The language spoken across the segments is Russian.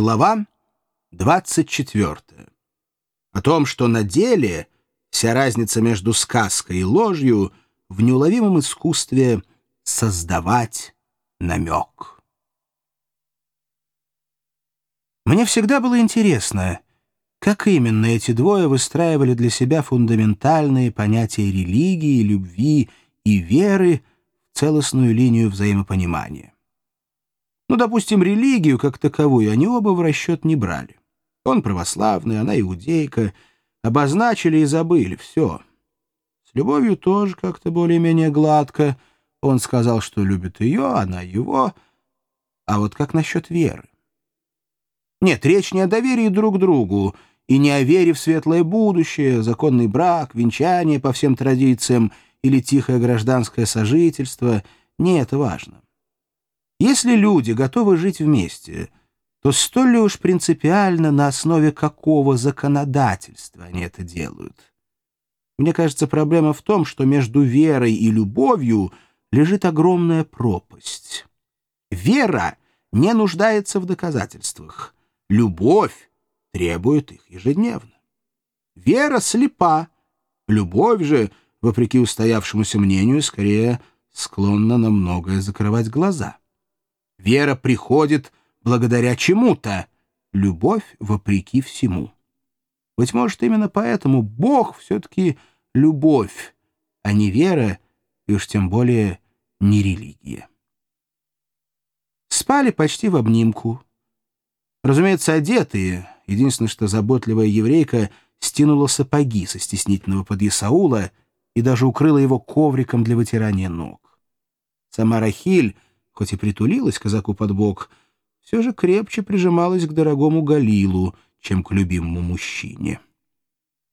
Глава 24. О том, что на деле вся разница между сказкой и ложью в неуловимом искусстве создавать намек. Мне всегда было интересно, как именно эти двое выстраивали для себя фундаментальные понятия религии, любви и веры в целостную линию взаимопонимания. Ну, допустим, религию как таковую они оба в расчет не брали. Он православный, она иудейка. Обозначили и забыли, все. С любовью тоже как-то более-менее гладко. Он сказал, что любит ее, она его. А вот как насчет веры? Нет, речь не о доверии друг другу, и не о вере в светлое будущее, законный брак, венчание по всем традициям или тихое гражданское сожительство. Не это важно. Если люди готовы жить вместе, то столь ли уж принципиально на основе какого законодательства они это делают? Мне кажется, проблема в том, что между верой и любовью лежит огромная пропасть. Вера не нуждается в доказательствах. Любовь требует их ежедневно. Вера слепа. Любовь же, вопреки устоявшемуся мнению, скорее склонна на многое закрывать глаза. Вера приходит благодаря чему-то, любовь вопреки всему. Быть может, именно поэтому Бог все-таки любовь, а не вера, и уж тем более не религия. Спали почти в обнимку. Разумеется, одетые. Единственное, что заботливая еврейка стянула сапоги со стеснительного подъясаула и даже укрыла его ковриком для вытирания ног. Сама Рахиль хоть и притулилась казаку под бок, все же крепче прижималась к дорогому Галилу, чем к любимому мужчине.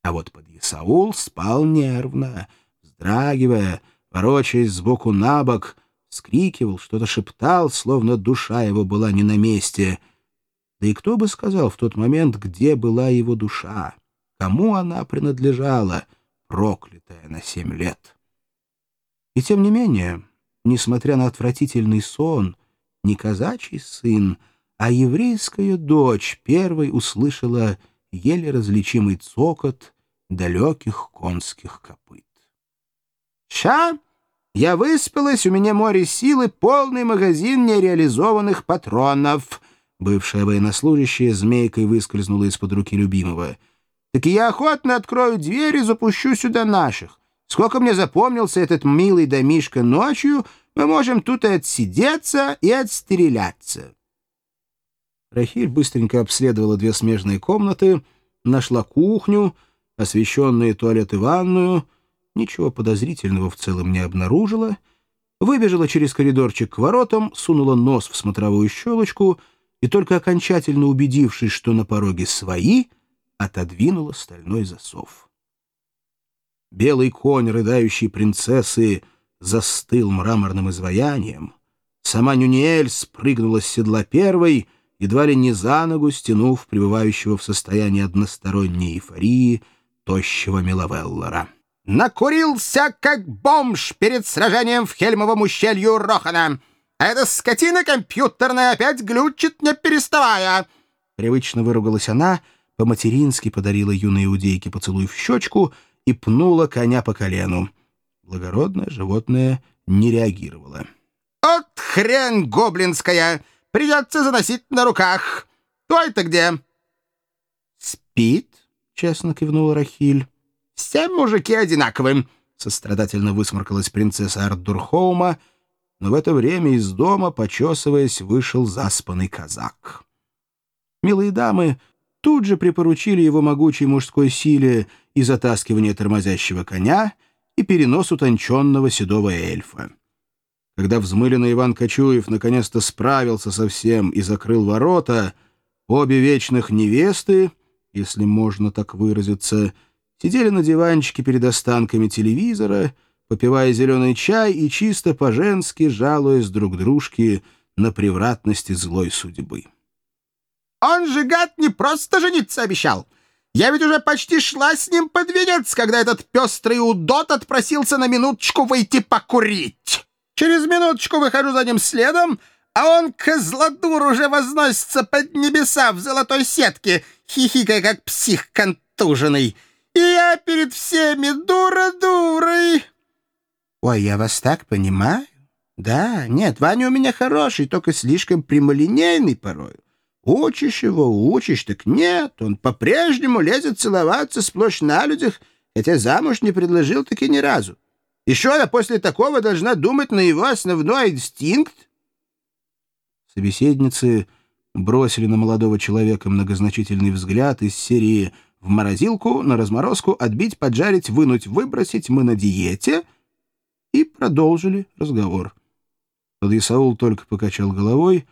А вот подъясаул спал нервно, вздрагивая, ворочаясь сбоку на бок, скрикивал, что-то шептал, словно душа его была не на месте. Да и кто бы сказал в тот момент, где была его душа, кому она принадлежала, проклятая на семь лет. И тем не менее несмотря на отвратительный сон, не казачий сын, а еврейская дочь первой услышала еле различимый цокот далеких конских копыт. «Ща! Я выспалась, у меня море силы, полный магазин нереализованных патронов!» Бывшая военнослужащая змейкой выскользнула из-под руки любимого. «Так я охотно открою дверь и запущу сюда наших. Сколько мне запомнился этот милый домишко ночью, мы можем тут и отсидеться, и отстреляться. Рахиль быстренько обследовала две смежные комнаты, нашла кухню, освещенные туалет и ванную, ничего подозрительного в целом не обнаружила, выбежала через коридорчик к воротам, сунула нос в смотровую щелочку и, только окончательно убедившись, что на пороге свои, отодвинула стальной засов. Белый конь рыдающей принцессы застыл мраморным изваянием. Сама Нюниэль спрыгнула с седла первой, едва ли не за ногу стянув пребывающего в состоянии односторонней эйфории тощего Миловеллора. «Накурился, как бомж перед сражением в Хельмовом ущелью Рохана! А эта скотина компьютерная опять глючит, не переставая!» Привычно выругалась она, по-матерински подарила юной иудейке поцелуй в щечку — и пнула коня по колену. Благородное животное не реагировало. «От хрен гоблинская! Придется заносить на руках! Твой-то где?» «Спит?» — честно кивнула Рахиль. «Все мужики одинаковым!» — сострадательно высморкалась принцесса Ардурхоума, но в это время из дома, почесываясь, вышел заспанный казак. Милые дамы тут же припоручили его могучей мужской силе и затаскивание тормозящего коня, и перенос утонченного седого эльфа. Когда взмыленный Иван Кочуев наконец-то справился со всем и закрыл ворота, обе вечных невесты, если можно так выразиться, сидели на диванчике перед останками телевизора, попивая зеленый чай и чисто по-женски жалуясь друг дружке на превратности злой судьбы. «Он же, гад, не просто жениться обещал!» Я ведь уже почти шла с ним под венец, когда этот пестрый удот отпросился на минуточку выйти покурить. Через минуточку выхожу за ним следом, а он, козлодур, уже возносится под небеса в золотой сетке, хихикая, как псих контуженный. И я перед всеми дура-дурой. Ой, я вас так понимаю. Да, нет, Ваня у меня хороший, только слишком прямолинейный порою. Учишь его, учишь, так нет, он по-прежнему лезет целоваться сплошь на людях, хотя замуж не предложил таки ни разу. Еще она после такого должна думать на его основной инстинкт. Собеседницы бросили на молодого человека многозначительный взгляд из серии «В морозилку, на разморозку, отбить, поджарить, вынуть, выбросить, мы на диете» и продолжили разговор. Подъясаул только покачал головой,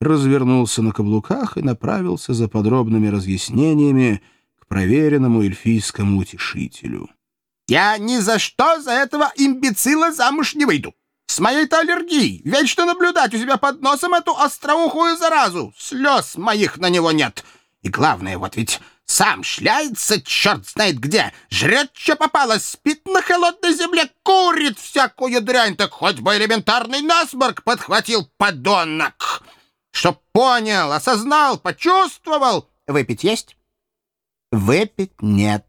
развернулся на каблуках и направился за подробными разъяснениями к проверенному эльфийскому утешителю. Я ни за что за этого имбецила замуж не выйду. С моей-то аллергией вечно наблюдать у себя под носом эту остроухую заразу. Слез моих на него нет. И главное, вот ведь сам шляется черт знает где, жрет, что попало, спит на холодной земле, курит всякую дрянь, так хоть бы элементарный насморк подхватил подонок. Чтоб понял, осознал, почувствовал. Выпить есть? Выпить нет.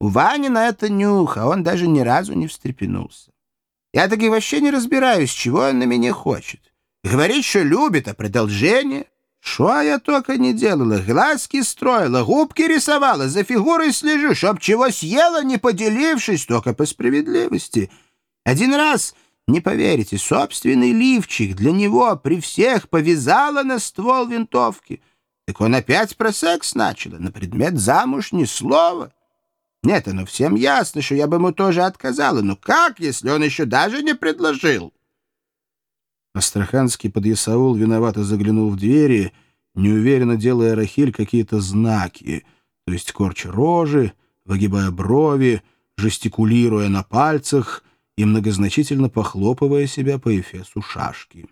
У Вани на это нюх, а он даже ни разу не встрепенулся. Я таки вообще не разбираюсь, чего он на меня хочет. Говорит, что любит, а продолжение? Что я только не делала, глазки строила, губки рисовала, за фигурой слежу, чтоб чего съела, не поделившись, только по справедливости. Один раз, не поверите, собственный лифчик для него при всех повязала на ствол винтовки. Так он опять про секс начал, на предмет замуж ни слова. Нет, оно всем ясно, что я бы ему тоже отказала. Но как, если он еще даже не предложил? Астраханский подъясаул виновато заглянул в двери, неуверенно делая Рахиль какие-то знаки, то есть корча рожи, выгибая брови, жестикулируя на пальцах и многозначительно похлопывая себя по эфесу шашки.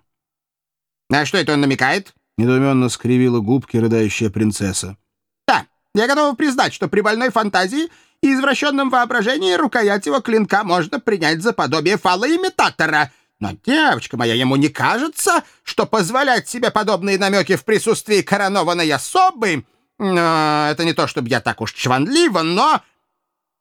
— На что это он намекает? — недоуменно скривила губки рыдающая принцесса. — Да, я готова признать, что при больной фантазии и извращенном воображении рукоять его клинка можно принять за подобие фалоимитатора. Но, девочка моя, ему не кажется, что позволять себе подобные намеки в присутствии коронованной особы... Но это не то, чтобы я так уж чванлива, но...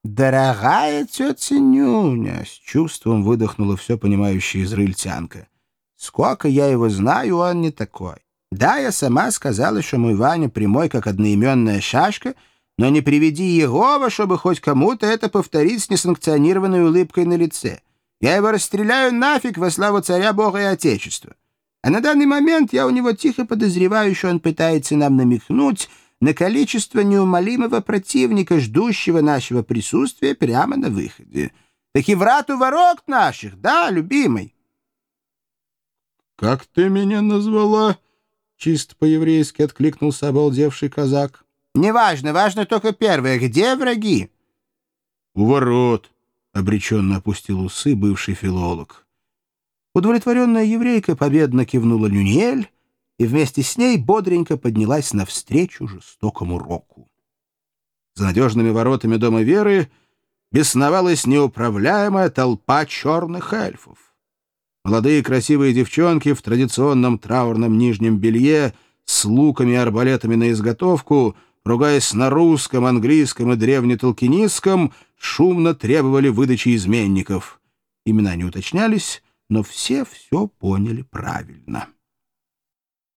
«Дорогая тетя Нюня!» — с чувством выдохнула все понимающая израильтянка. «Сколько я его знаю, он не такой. Да, я сама сказала, что мой Ваня прямой, как одноименная шашка — но не приведи Егова, чтобы хоть кому-то это повторить с несанкционированной улыбкой на лице. Я его расстреляю нафиг во славу царя Бога и Отечества. А на данный момент я у него тихо подозреваю, что он пытается нам намекнуть на количество неумолимого противника, ждущего нашего присутствия прямо на выходе. Так и врат у ворот наших, да, любимый? — Как ты меня назвала? — чисто по-еврейски откликнулся обалдевший казак. Неважно, важно только первое. Где враги? — У ворот, — обреченно опустил усы бывший филолог. Удовлетворенная еврейка победно кивнула Люниэль и вместе с ней бодренько поднялась навстречу жестокому року. За надежными воротами Дома Веры бесновалась неуправляемая толпа черных эльфов. Молодые красивые девчонки в традиционном траурном нижнем белье с луками и арбалетами на изготовку — ругаясь на русском, английском и древнетолкинистском, шумно требовали выдачи изменников. Имена не уточнялись, но все все поняли правильно.